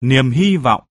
niềm hy vọng.